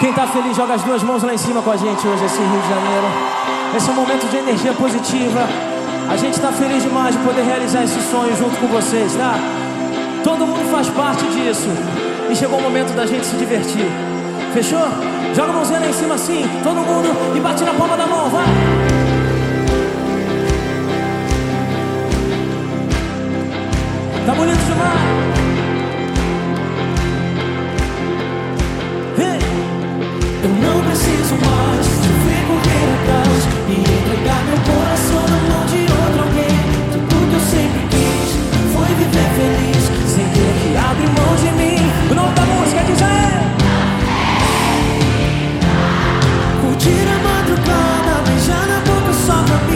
Quem tá feliz, joga as duas mãos lá em cima com a gente hoje, esse Rio de Janeiro. Esse é um momento de energia positiva. A gente tá feliz demais de poder realizar esse sonho junto com vocês, tá? Todo mundo faz parte disso. E chegou o momento da gente se divertir. Fechou? Joga a mãozinha lá em cima assim, todo mundo, e bate na palma da mão,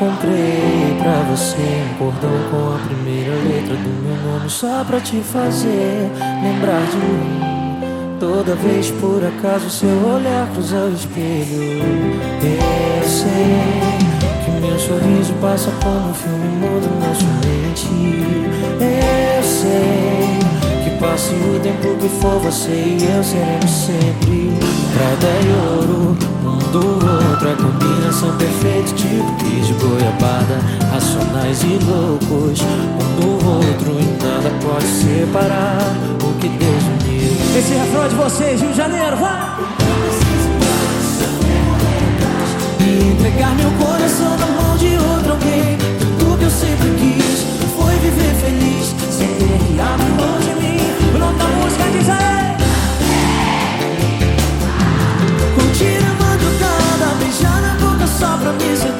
Comprei pra você um cordão com a primeira letra do meu nome Só pra te fazer lembrar de mim. Toda vez por acaso seu olhar cruza o espelho. Eu sei que meu sorriso passa como um filme mudo na sua mente Eu sei que passe o tempo que for você e eu seremos sempre Prata e ouro, um do outro Combinação perfeita tipo quis de goiabada Racionais e loucos, um do outro E nada pode separar o que Deus uniu Esse refrão é de vocês, Rio de Janeiro, vai! E entregar meu coração na mão de outro alguém Tudo que eu sempre quis boca só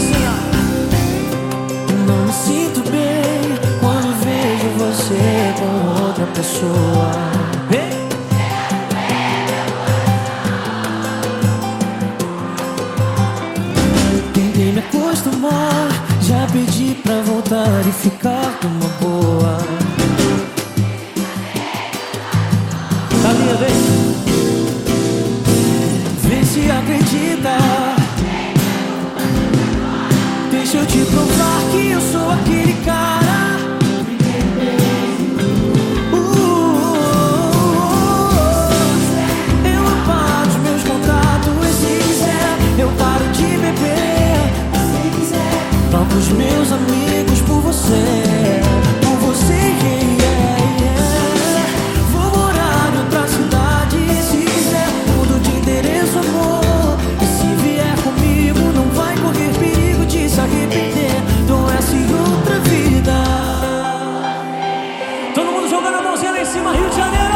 assim, ó. Não me sinto bem quando vejo você com outra pessoa. Ei. Tentei me acostumar, já pedi pra voltar e ficar numa boa. Tá linda. Vê se acredita. Deixa eu te provar que eu sou aquele cara. Uh, uh, uh, uh. eu paro os meus contatos se quiser. Eu paro de beber. Se quiser, vamos os meus amigos. Todo mundo jogando a mãozinha lá em cima, Rio de Janeiro.